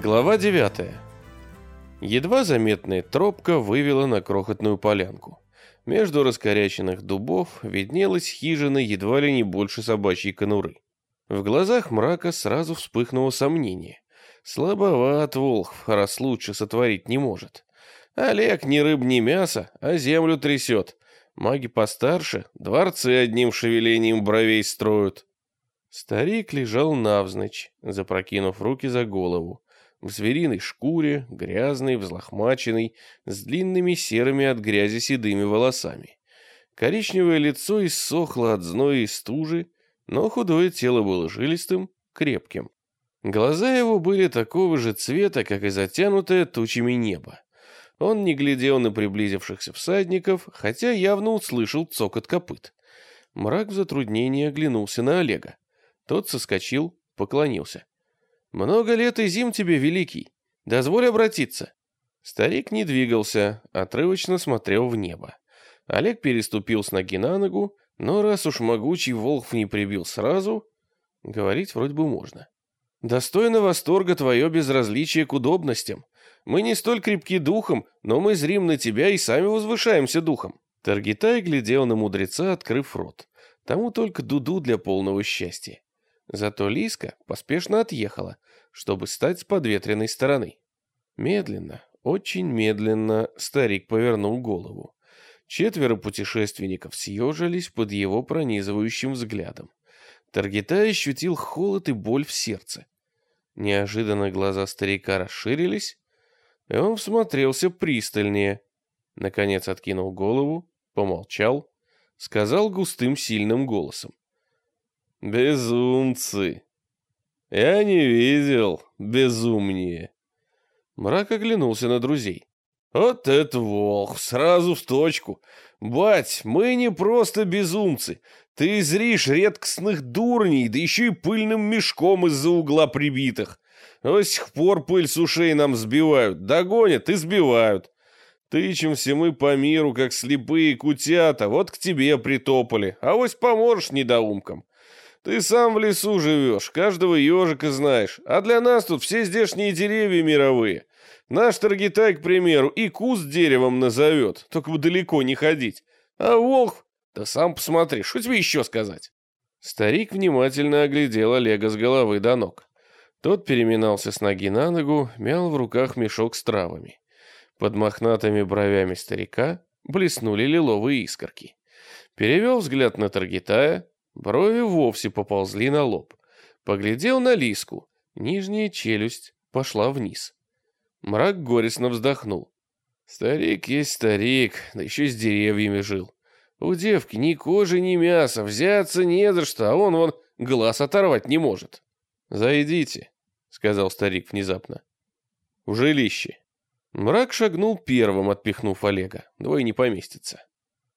Глава 9. Едва заметная тропка вывела на крохотную полянку. Между раскоряченных дубов виднелась хижина едва ли не больше собачьей конуры. В глазах мрака сразу вспыхнуло сомнение. Слабоват Волхв, раз лучше сотворить не может. Олег ни рыб, ни мясо, а землю трясет. Маги постарше дворцы одним шевелением бровей строят. Старик лежал навзничь, запрокинув руки за голову в звериной шкуре, грязный, взлохмаченный, с длинными серыми от грязи седыми волосами. Коричневое лицо иссохло от зноя и стужи, но худое тело было жилистым, крепким. Глаза его были такого же цвета, как и затянутое тучами небо. Он не глядел на приблизившихся всадников, хотя явно услышал цокот копыт. Мрак в затруднении оглянулся на Олега. Тот соскочил, поклонился. «Много лет и зим тебе, великий. Дозволь обратиться». Старик не двигался, отрывочно смотрел в небо. Олег переступил с ноги на ногу, но раз уж могучий волхв не прибил сразу, говорить вроде бы можно. «Достойно восторга твое безразличие к удобностям. Мы не столь крепки духом, но мы зрим на тебя и сами возвышаемся духом». Таргитай глядел на мудреца, открыв рот. Тому только дуду для полного счастья. Зато Лиска поспешно отъехала, чтобы стать с подветренной стороны. Медленно, очень медленно старик повернул голову. Четверо путешественников съежились под его пронизывающим взглядом. Таргитай ощутил холод и боль в сердце. Неожиданно глаза старика расширились, и он всмотрелся пристальнее. Наконец откинул голову, помолчал, сказал густым сильным голосом. Безумцы. Я не видел безумнее. Мрак оглянулся на друзей. Вот это волх, сразу в точку. Бать, мы не просто безумцы. Ты зришь редкостных дурней, да еще и пыльным мешком из-за угла прибитых. До сих пор пыль с ушей нам сбивают, догонят и сбивают. Тычемся мы по миру, как слепые кутята, вот к тебе притопали, а вось поможешь недоумкам. Ты сам в лесу живешь, каждого ежика знаешь, а для нас тут все здешние деревья мировые. Наш Таргитай, к примеру, и куст деревом назовет, только бы далеко не ходить. А волк, да сам посмотри, что тебе еще сказать?» Старик внимательно оглядел Олега с головы до ног. Тот переминался с ноги на ногу, мял в руках мешок с травами. Под мохнатыми бровями старика блеснули лиловые искорки. Перевел взгляд на Таргитая, Брови вовсе поползли на лоб. Поглядел на Лиску. Нижняя челюсть пошла вниз. Мрак горестно вздохнул. Старик есть старик, да еще с деревьями жил. У девки ни кожи, ни мяса, взяться не за что, а он вон глаз оторвать не может. «Зайдите», — сказал старик внезапно. «В жилище». Мрак шагнул первым, отпихнув Олега. Двое не поместится.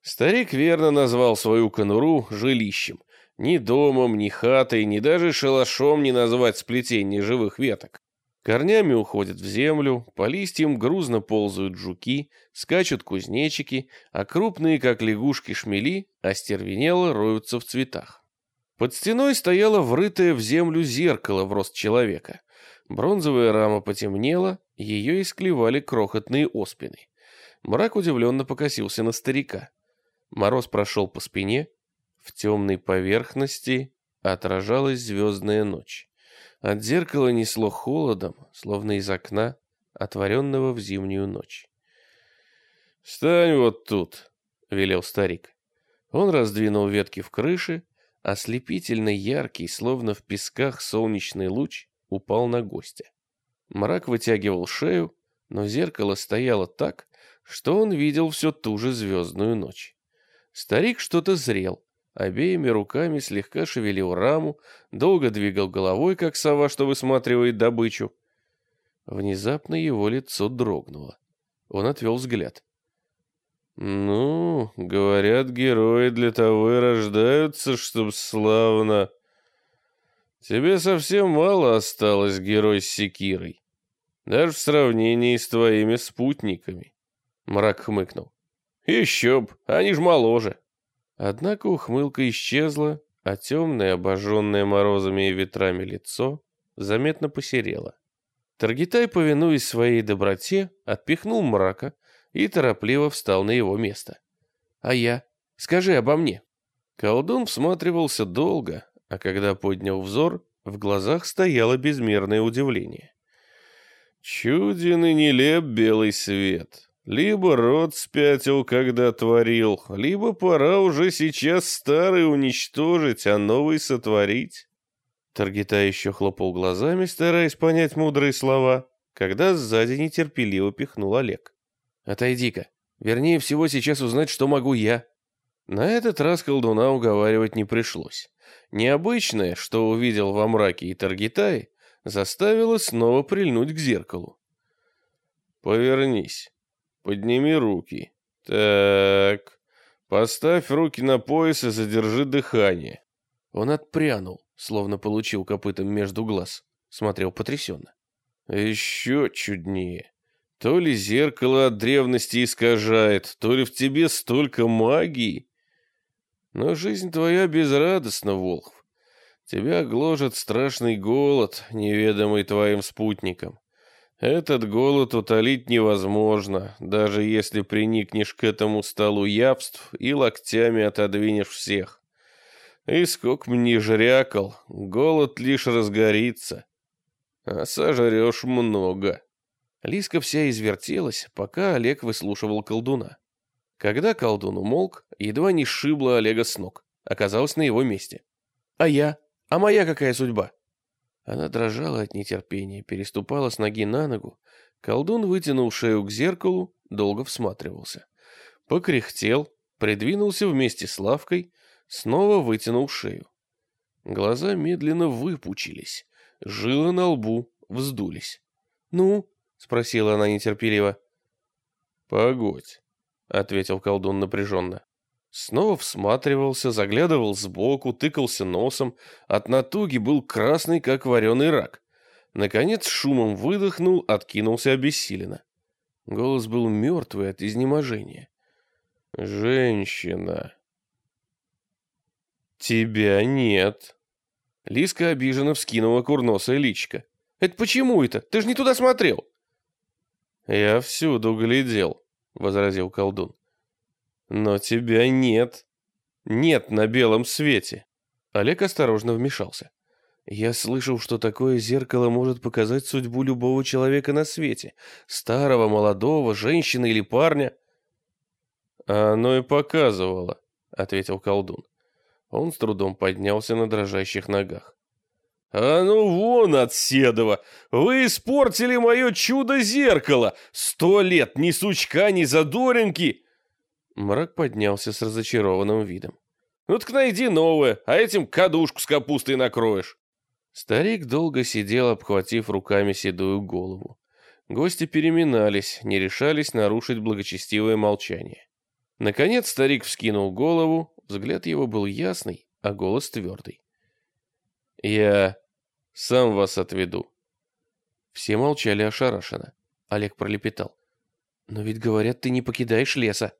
Старик верно назвал свою конуру жилищем, ни домом, ни хатой, ни даже шалашом не назвать сплетение живых веток. Корнями уходят в землю, по листьям грузно ползают жуки, скачут кузнечики, а крупные, как лягушки, шмели остервенело роются в цветах. Под стеной стояло врытое в землю зеркало в рост человека. Бронзовая рама потемнела, ее исклевали крохотные оспины. Мрак удивленно покосился на старика. Мороз прошел по спине, в темной поверхности отражалась звездная ночь. От зеркала несло холодом, словно из окна, отворенного в зимнюю ночь. «Встань вот тут», — велел старик. Он раздвинул ветки в крыше, ослепительно яркий, словно в песках солнечный луч, упал на гостя. Мрак вытягивал шею, но зеркало стояло так, что он видел всю ту же звездную ночь. Старик что-то зрел, Обеими руками слегка шевелил раму, долго двигал головой, как сова, что высматривает добычу. Внезапно его лицо дрогнуло. Он отвел взгляд. «Ну, говорят, герои для того и рождаются, чтоб славно...» «Тебе совсем мало осталось, герой с секирой, даже в сравнении с твоими спутниками», — мрак хмыкнул. «Еще б, они ж моложе». Однако ухмылка исчезла, а темное, обожженное морозами и ветрами лицо заметно посерело. Таргитай, повинуясь своей доброте, отпихнул мрака и торопливо встал на его место. «А я? Скажи обо мне». Колдун всматривался долго, а когда поднял взор, в глазах стояло безмерное удивление. «Чуден и нелеп белый свет. Либо род спятил, когда творил, либо пора уже сейчас старый уничтожить, а новый сотворить». Таргита еще хлопал глазами, стараясь понять мудрые слова, когда сзади нетерпеливо пихнул Олег. «Отойди-ка. Вернее всего сейчас узнать, что могу я». На этот раз колдуна уговаривать не пришлось. Необычное, что увидел во мраке и Таргитай, заставило снова прильнуть к зеркалу. «Повернись. Подними руки. Так. Поставь руки на пояс и задержи дыхание». Он отпрянул, словно получил копытом между глаз. Смотрел потрясенно. «Еще чуднее. То ли зеркало от древности искажает, то ли в тебе столько магии. Но жизнь твоя безрадостна, Волхв. Тебя гложет страшный голод, неведомый твоим спутникам. Этот голод утолить невозможно, даже если приникнешь к этому столу явств и локтями отодвинешь всех. И сколько мне жрякал, голод лишь разгорится, а сожрешь много. Лиска вся извертелась, пока Олег выслушивал колдуна. Когда колдун умолк, едва не сшибла Олега с ног. Оказалась на его месте. «А я? А моя какая судьба?» Она дрожала от нетерпения, переступала с ноги на ногу. Колдун вытянул шею к зеркалу, долго всматривался. Покряхтел, придвинулся вместе с лавкой, снова вытянул шею. Глаза медленно выпучились, жилы на лбу вздулись. «Ну?» — спросила она нетерпеливо. «Погодь», ответил колдун напряженно. Снова всматривался, заглядывал сбоку, тыкался носом. От натуги был красный, как вареный рак. Наконец шумом выдохнул, откинулся обессиленно. Голос был мертвый от изнеможения. «Женщина!» «Тебя нет!» Лиска обиженно вскинула курносое личико. «Это почему это? Ты же не туда смотрел!» «Я всюду глядел», — возразил колдун. «Но тебя нет. Нет на белом свете». Олег осторожно вмешался. «Я слышал, что такое зеркало может показать судьбу любого человека на свете. Старого, молодого, женщины или парня». «А оно и показывало», — ответил колдун. Он с трудом поднялся на дрожащих ногах. «А ну вон от Седова! Вы испортили мое чудо-зеркало! Сто лет ни сучка, ни задоринки!» Мрак поднялся с разочарованным видом. «Ну так найди новое, а этим кадушку с капустой накроешь!» Старик долго сидел, обхватив руками седую голову. Гости переминались, не решались нарушить благочестивое молчание. Наконец старик вскинул голову, взгляд его был ясный, а голос твердый. «Я сам вас отведу». Все молчали ошарашенно. Олег пролепетал. «Но ведь, говорят, ты не покидаешь леса».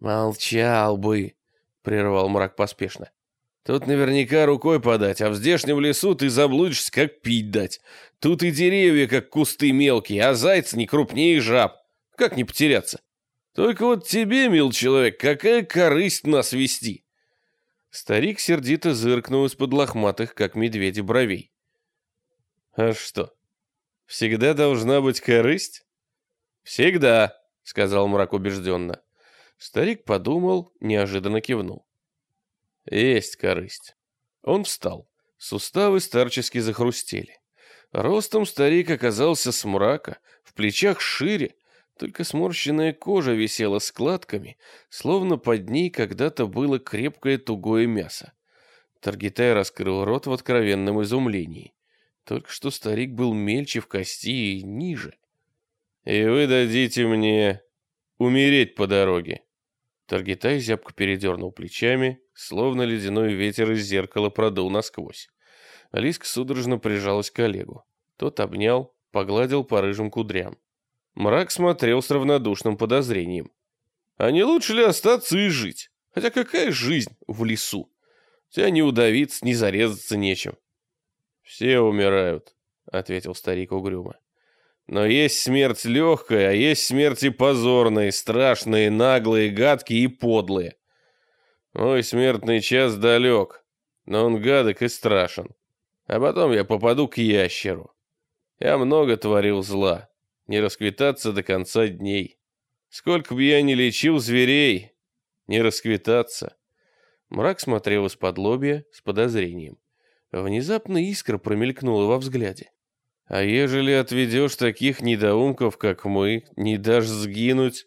«Молчал бы», — прервал мрак поспешно. «Тут наверняка рукой подать, а в здешнем лесу ты заблудишься, как пить дать. Тут и деревья, как кусты мелкие, а зайцы не крупнее жаб. Как не потеряться? Только вот тебе, мил человек, какая корысть нас вести?» Старик сердито зыркнул из-под лохматых, как медведи, бровей. «А что, всегда должна быть корысть?» «Всегда», — сказал мрак убежденно. Старик подумал, неожиданно кивнул. «Есть корысть». Он встал. Суставы старчески захрустели. Ростом старик оказался с мрака, в плечах шире, только сморщенная кожа висела складками, словно под ней когда-то было крепкое тугое мясо. Таргитай раскрыл рот в откровенном изумлении. Только что старик был мельче в кости и ниже. «И вы дадите мне умереть по дороге». Таргитай зябко передернул плечами, словно ледяной ветер из зеркала продул насквозь. Алиска судорожно прижалась к Олегу. Тот обнял, погладил по рыжим кудрям. Мрак смотрел с равнодушным подозрением. А не лучше ли остаться и жить? Хотя какая жизнь в лесу? Тебя не удавиться, не зарезаться нечем. Все умирают, ответил старик угрюмо. Но есть смерть легкая, а есть смерти позорные, страшные, наглые, гадкие и подлые. Мой смертный час далек, но он гадок и страшен. А потом я попаду к ящеру. Я много творил зла, не расквитаться до конца дней. Сколько бы я ни лечил зверей, не расквитаться. Мрак смотрел из-под лобья с подозрением. Внезапно искра промелькнула во взгляде. А ежели отведешь таких недоумков, как мы, не дашь сгинуть,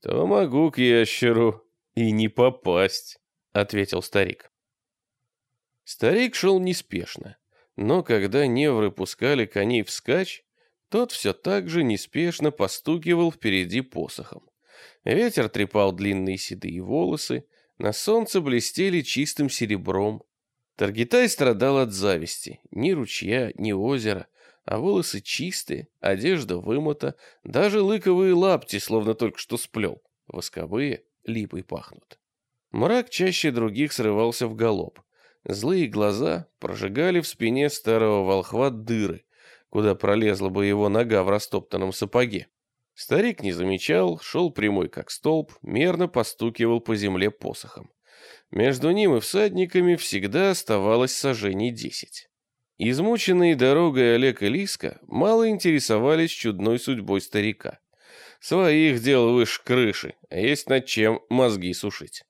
то могу к ящеру и не попасть, ответил старик. Старик шел неспешно, но когда невры пускали коней вскачь, тот все так же неспешно постукивал впереди посохом. Ветер трепал длинные седые волосы, на солнце блестели чистым серебром. Таргитай страдал от зависти. Ни ручья, ни озера, а волосы чистые, одежда вымыта, даже лыковые лапти, словно только что сплел. Восковые липой пахнут. Мрак чаще других срывался в галоп. Злые глаза прожигали в спине старого волхва дыры, куда пролезла бы его нога в растоптанном сапоге. Старик не замечал, шел прямой как столб, мерно постукивал по земле посохом. Между ним и всадниками всегда оставалось сажений десять. Измученные дорогой Олег и Лиска мало интересовались чудной судьбой старика. Своих дел выше крыши, а есть над чем мозги сушить.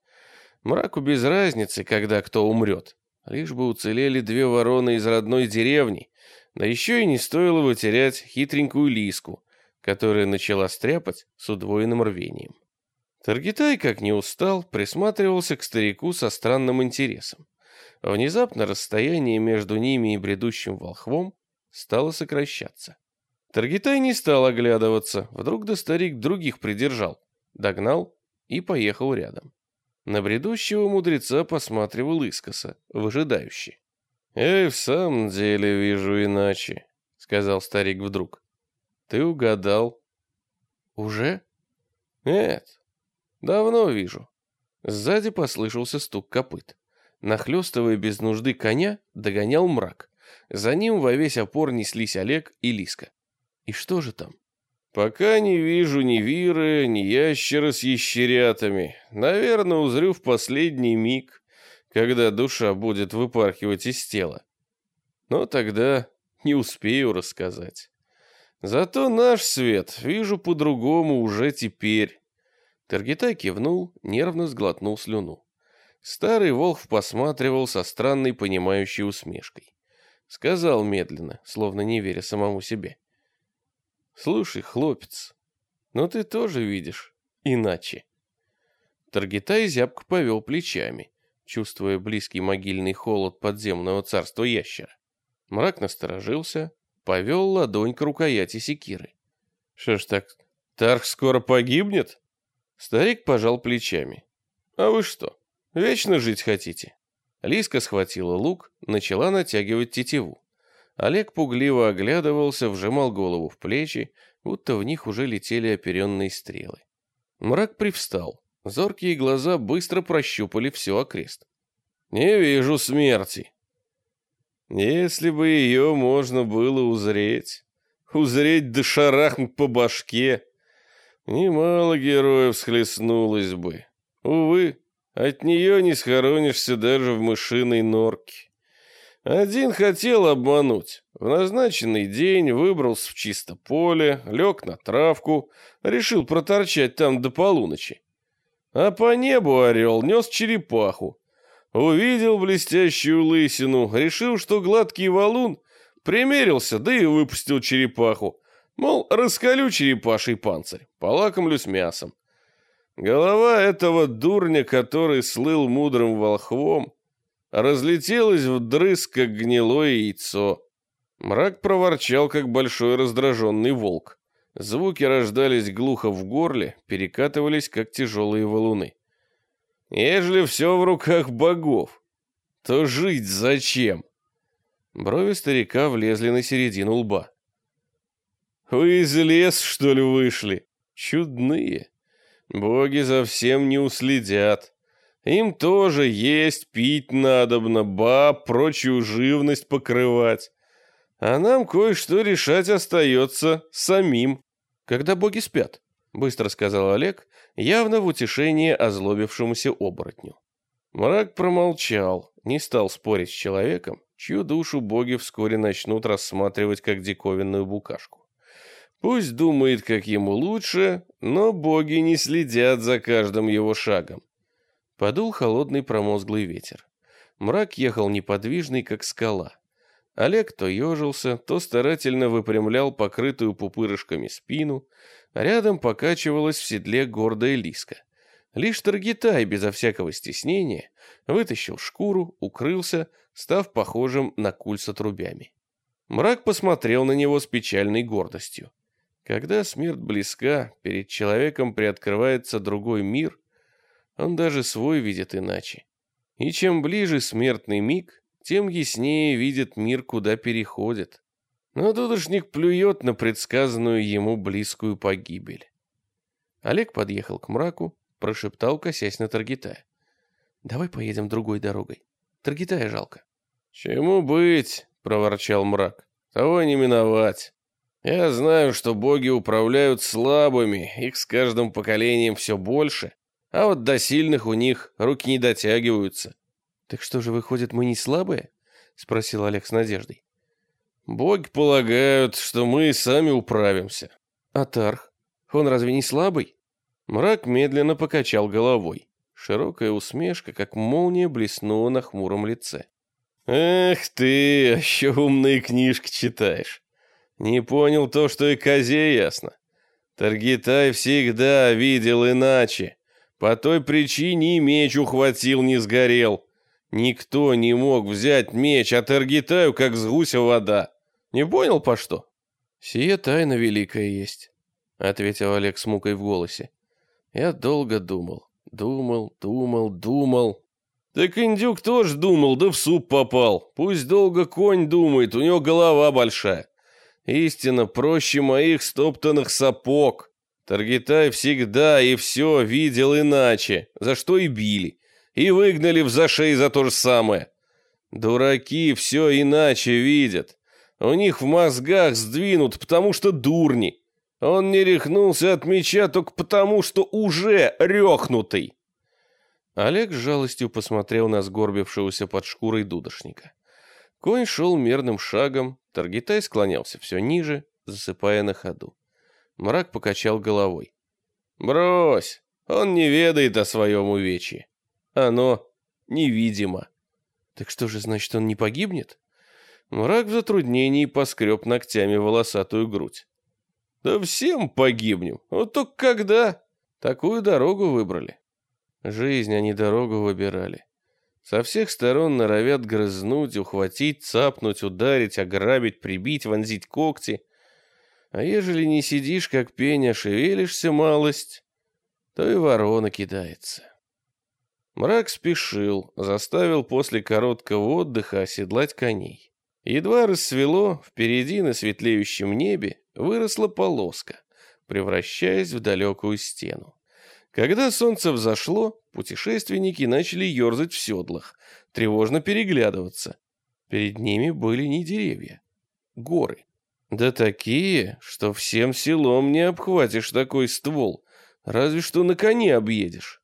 Мраку без разницы, когда кто умрет. Лишь бы уцелели две вороны из родной деревни, да еще и не стоило бы терять хитренькую Лиску, которая начала стряпать с удвоенным рвением. Таргитай, как не устал, присматривался к старику со странным интересом. Внезапно расстояние между ними и бредущим волхвом стало сокращаться. Таргитай не стал оглядываться, вдруг да старик других придержал, догнал и поехал рядом. На бредущего мудреца посматривал искоса, выжидающе. «Я в самом деле вижу иначе», — сказал старик вдруг. «Ты угадал». «Уже?» «Нет, давно вижу». Сзади послышался стук копыт. Нахлёстывая без нужды коня, догонял мрак. За ним во весь опор неслись Олег и Лиска. И что же там? Пока не вижу ни виры, ни ящера с ящерятами. Наверное, узрю в последний миг, когда душа будет выпархивать из тела. Но тогда не успею рассказать. Зато наш свет вижу по-другому уже теперь. Таргитай кивнул, нервно сглотнул слюну. Старый Волхв посматривал со странной понимающей усмешкой. Сказал медленно, словно не веря самому себе. «Слушай, хлопец, но ты тоже видишь иначе». Таргитай зябко повел плечами, чувствуя близкий могильный холод подземного царства ящера. Мрак насторожился, повел ладонь к рукояти секиры. «Что ж так, Тарх скоро погибнет?» Старик пожал плечами. «А вы что, Вечно жить хотите?» Лиска схватила лук, начала натягивать тетиву. Олег пугливо оглядывался, вжимал голову в плечи, будто в них уже летели оперенные стрелы. Мрак привстал. Зоркие глаза быстро прощупали все окрест. «Не вижу смерти». «Если бы ее можно было узреть, узреть да шарахнуть по башке, немало героев схлестнулось бы. Увы, от нее не схоронишься даже в мышиной норке. Один хотел обмануть. В назначенный день выбрался в чисто поле, лег на травку, решил проторчать там до полуночи. А по небу орел нес черепаху. Увидел блестящую лысину, решил, что гладкий валун, примерился, да и выпустил черепаху. Мол, раскалю черепаший панцирь, полакомлюсь мясом. Голова этого дурня, который слыл мудрым волхвом, разлетелась вдрызг, как гнилое яйцо. Мрак проворчал, как большой раздраженный волк. Звуки рождались глухо в горле, перекатывались, как тяжелые валуны. Ежели все в руках богов, то жить зачем? Брови старика влезли на середину лба. Вы из лес, что ли, вышли? Чудные. Боги за всем не уследят. Им тоже есть, пить надобно, баб, прочую живность покрывать. А нам кое-что решать остается самим. Когда боги спят, быстро сказал Олег, явно в утешение озлобившемуся оборотню. Мрак промолчал, не стал спорить с человеком, чью душу боги вскоре начнут рассматривать как диковинную букашку. Пусть думает, как ему лучше, но боги не следят за каждым его шагом. Подул холодный промозглый ветер. Мрак ехал неподвижный, как скала. Олег то ежился, то старательно выпрямлял покрытую пупырышками спину, рядом покачивалась в седле гордая лиска. Лишь Таргитай, безо всякого стеснения, вытащил шкуру, укрылся, став похожим на куль с отрубями. Мрак посмотрел на него с печальной гордостью. Когда смерть близка, перед человеком приоткрывается другой мир, он даже свой видит иначе. И чем ближе смертный миг, тем яснее видит мир, куда переходит. Но дудошник плюет на предсказанную ему близкую погибель. Олег подъехал к мраку, прошептал, косясь на Таргитая. «Давай поедем другой дорогой. Таргитая жалко». «Чему быть?» — проворчал мрак. «Того не миновать». Я знаю, что боги управляют слабыми, их с каждым поколением все больше, а вот до сильных у них руки не дотягиваются. Так что же, выходит, мы не слабые? Спросил Олег с надеждой. Боги полагают, что мы сами управимся. А Тарх? Он разве не слабый? Мрак медленно покачал головой. Широкая усмешка, как молния, блеснула на хмуром лице. «Эх ты, еще умные книжки читаешь. Не понял то, что и козе ясно. Таргитай всегда видел иначе. По той причине и меч ухватил, не сгорел. Никто не мог взять меч, а Таргитаю, как с гуся вода. Не понял, по что? Сия тайна великая есть, — ответил Олег с мукой в голосе. Я долго думал, думал, думал, думал. Так индюк тоже думал, да в суп попал. Пусть долго конь думает, у него голова большая. Истина проще моих стоптанных сапог. Таргитай всегда и все видел иначе, за что и били. И выгнали в зашей за то же самое. Дураки все иначе видят. У них в мозгах сдвинут, потому что дурни. Он не рехнулся от меча только потому, что уже рехнутый. Олег с жалостью посмотрел на сгорбившегося под шкурой дудошника. Конь шел мерным шагом, Таргитай склонялся все ниже, засыпая на ходу. Мрак покачал головой. «Брось, он не ведает о своем увечье. Оно невидимо». «Так что же, значит, он не погибнет?» Мрак в затруднении поскреб ногтями волосатую грудь. «Да всем погибнем. Вот только когда? Такую дорогу выбрали». Жизнь, а не дорогу выбирали. Со всех сторон норовят грызнуть, ухватить, цапнуть, ударить, ограбить, прибить, вонзить когти. А ежели не сидишь, как пень, а шевелишься малость, то и ворона кидается. Мрак спешил, заставил после короткого отдыха оседлать коней. Едва рассвело, впереди на светлеющем небе выросла полоска, превращаясь в далекую стену. Когда солнце взошло, путешественники начали ерзать в седлах, тревожно переглядываться. Перед ними были не деревья, горы. Да такие, что всем селом не обхватишь такой ствол, разве что на коне объедешь.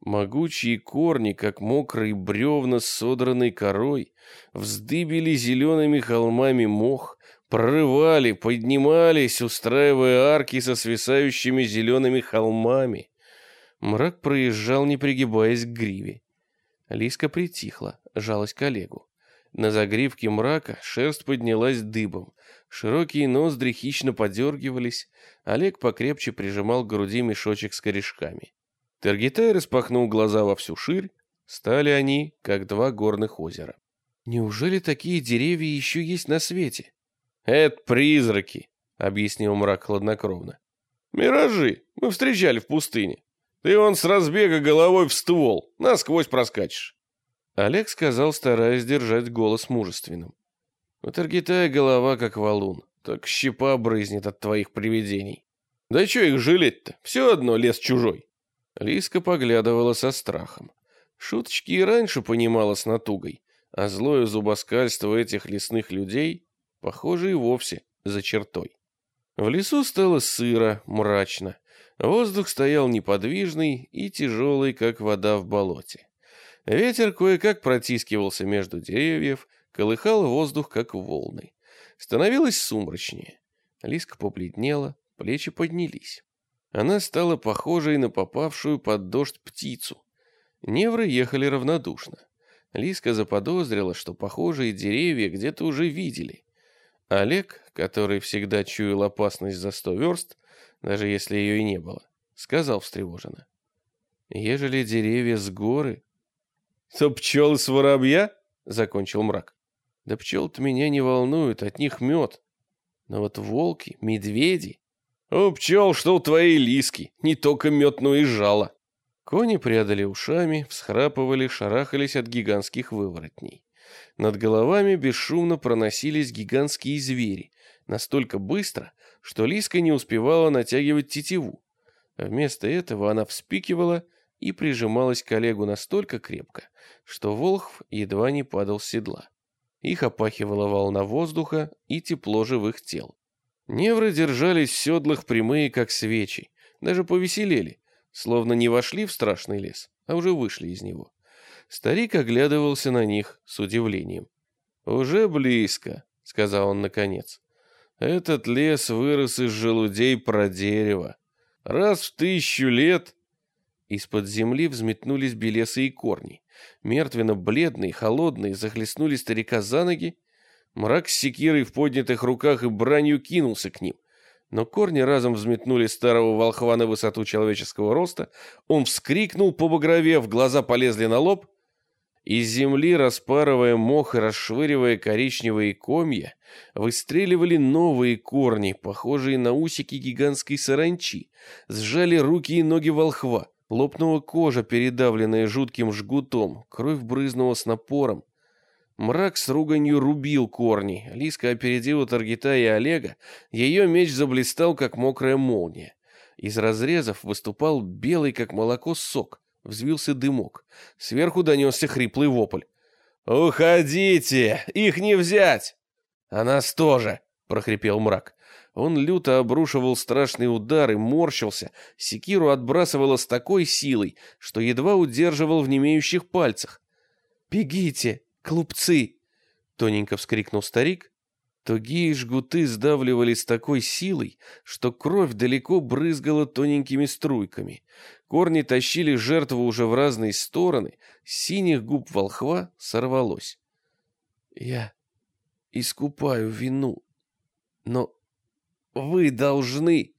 Могучие корни, как мокрые бревна с содранной корой, вздыбили зелеными холмами мох, прорывали, поднимались, устраивая арки со свисающими зелеными холмами. Мрак проезжал, не пригибаясь к гриве. Лиска притихла, жалась к Олегу. На загривке мрака шерсть поднялась дыбом. Широкие ноздри хищно подергивались. Олег покрепче прижимал к груди мешочек с корешками. Таргитай распахнул глаза во всю ширь. Стали они, как два горных озера. «Неужели такие деревья еще есть на свете?» «Это призраки», — объяснил мрак хладнокровно. «Миражи мы встречали в пустыне. Ты он с разбега головой в ствол, насквозь проскачешь. Олег сказал, стараясь держать голос мужественным. У Таргитая голова как валун, так щепа брызнет от твоих привидений. Да что их жалеть-то, все одно лес чужой. Лиска поглядывала со страхом. Шуточки и раньше понимала с натугой, а злое зубоскальство этих лесных людей похоже, и вовсе за чертой. В лесу стало сыро, мрачно. Воздух стоял неподвижный и тяжелый, как вода в болоте. Ветер кое-как протискивался между деревьев, колыхал воздух, как волны. Становилось сумрачнее. Лиска побледнела, плечи поднялись. Она стала похожей на попавшую под дождь птицу. Невры ехали равнодушно. Лиска заподозрила, что похожие деревья где-то уже видели. Олег, который всегда чуял опасность за сто верст, даже если ее и не было, сказал встревоженно. «Ежели деревья с горы...» «То пчелы с воробья?» — закончил мрак. «Да пчел-то меня не волнуют, от них мед. Но вот волки, медведи...» «У пчел что у твоей лиски, не только мед, но и жало». Кони прядали ушами, всхрапывали, шарахались от гигантских выворотней. Над головами бесшумно проносились гигантские звери, настолько быстро, что Лиска не успевала натягивать тетиву. Вместо этого она вспикивала и прижималась к Олегу настолько крепко, что Волхв едва не падал с седла. Их опахивала волна воздуха и тепло живых тел. Невры держались в седлах прямые, как свечи, даже повеселели, словно не вошли в страшный лес, а уже вышли из него. Старик оглядывался на них с удивлением. «Уже близко», — сказал он наконец. «Этот лес вырос из желудей про дерево. Раз в тысячу лет...» Из-под земли взметнулись белесые корни. Мертвенно-бледные, холодные, захлестнули старика за ноги. Мрак с секирой в поднятых руках и бранью кинулся к ним. Но корни разом взметнули старого волхва на высоту человеческого роста. Он вскрикнул, побагровев, глаза полезли на лоб — из земли, распарывая мох и расшвыривая коричневые комья, выстреливали новые корни, похожие на усики гигантской саранчи, сжали руки и ноги волхва, лопнула кожа, передавленная жутким жгутом, кровь брызнула с напором. Мрак с руганью рубил корни, Лиска опередила Таргита и Олега, ее меч заблистал, как мокрая молния. Из разрезов выступал белый, как молоко, сок. Взвился дымок. Сверху донесся хриплый вопль. «Уходите! Их не взять!» «А нас тоже!» — прохрипел мрак. Он люто обрушивал страшные удары, морщился, секиру отбрасывало с такой силой, что едва удерживал в немеющих пальцах. «Бегите, клубцы!» — тоненько вскрикнул старик Тугие жгуты сдавливали с такой силой, что кровь далеко брызгала тоненькими струйками. Корни тащили жертву уже в разные стороны, с синих губ волхва сорвалось. «Я искупаю вину, но вы должны...»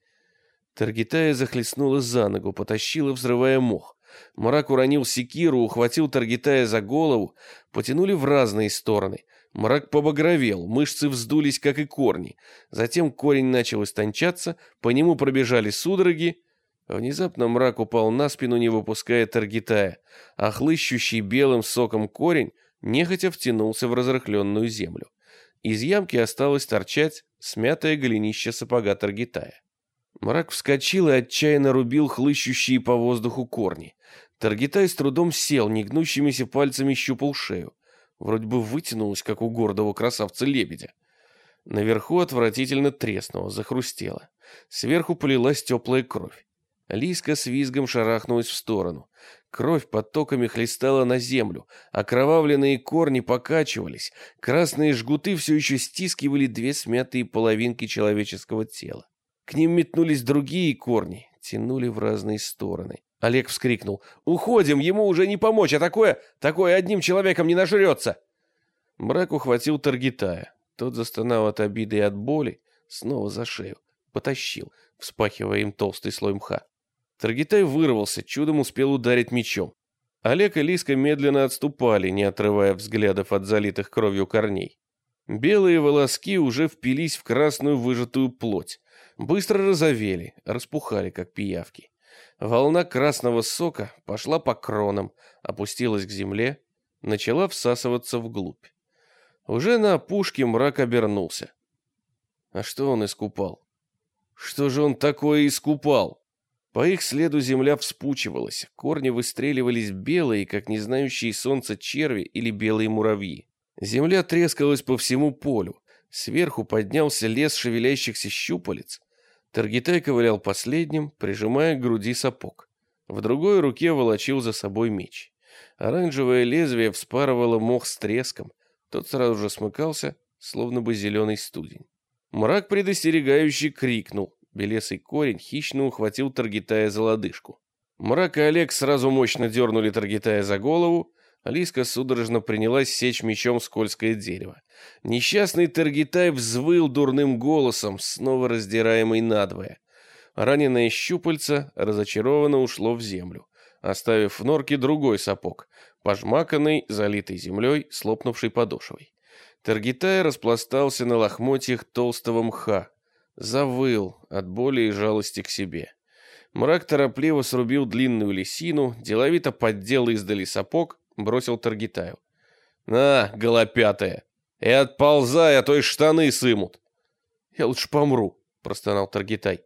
Таргитая захлестнула за ногу, потащила, взрывая мох. Мрак уронил секиру, ухватил Таргитая за голову, потянули в разные стороны — Мрак побагровел, мышцы вздулись, как и корни. Затем корень начал истончаться, по нему пробежали судороги. Внезапно мрак упал на спину, не выпуская таргетая, а хлыщущий белым соком корень нехотя втянулся в разрыхленную землю. Из ямки осталось торчать смятое голенище сапога таргетая. Мрак вскочил и отчаянно рубил хлыщущие по воздуху корни. Таргитай с трудом сел, негнущимися пальцами щупал шею. Вроде бы вытянулась, как у гордого красавца-лебедя. Наверху отвратительно треснуло, захрустело. Сверху полилась теплая кровь. Лиска с визгом шарахнулась в сторону. Кровь потоками хлестала на землю, окровавленные корни покачивались, красные жгуты все еще стискивали две смятые половинки человеческого тела. К ним метнулись другие корни, тянули в разные стороны. Олег вскрикнул. «Уходим, ему уже не помочь, а такое, такое одним человеком не нажрется!» Брак ухватил Таргитая. Тот застонал от обиды и от боли, снова за шею. Потащил, вспахивая им толстый слой мха. Таргитай вырвался, чудом успел ударить мечом. Олег и Лиска медленно отступали, не отрывая взглядов от залитых кровью корней. Белые волоски уже впились в красную выжатую плоть. Быстро розовели, распухали, как пиявки. Волна красного сока пошла по кронам, опустилась к земле, начала всасываться вглубь. Уже на опушке мрак обернулся. А что он искупал? Что же он такое искупал? По их следу земля вспучивалась, корни выстреливались белые, как не знающие солнца черви или белые муравьи. Земля трескалась по всему полю, Сверху поднялся лес шевелящихся щупалец. Таргитай ковылял последним, прижимая к груди сапог. В другой руке волочил за собой меч. Оранжевое лезвие вспарывало мох с треском. Тот сразу же смыкался, словно бы зеленый студень. Мрак предостерегающий крикнул. Белесый корень хищно ухватил Таргитая за лодыжку. Мрак и Олег сразу мощно дернули Таргитая за голову. Алиска судорожно принялась сечь мечом скользкое дерево. Несчастный Таргитай взвыл дурным голосом, снова раздираемый надвое. Раненое щупальце разочарованно ушло в землю, оставив в норке другой сапог, пожмаканный, залитый землей, слопнувшей подошвой. Таргитай распластался на лохмотьях толстого мха, завыл от боли и жалости к себе. Мрак торопливо срубил длинную лисину, деловито поддел издали сапог, бросил Таргитаю. «На, голопятая! И отползай, а то и штаны сымут!» «Я лучше помру», — простонал Таргитай.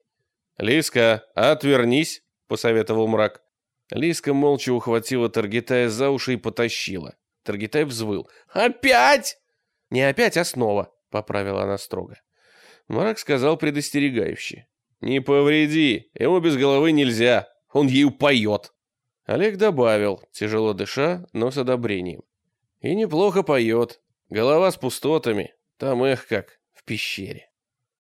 «Лиска, отвернись!» — посоветовал мрак. Лиска молча ухватила Таргитая за уши и потащила. Таргитай взвыл. «Опять?» «Не опять, а снова», — поправила она строго. Мрак сказал предостерегающе. «Не повреди, ему без головы нельзя, он ею поет». Олег добавил, тяжело дыша, но с одобрением. «И неплохо поет. Голова с пустотами, там эх как, в пещере».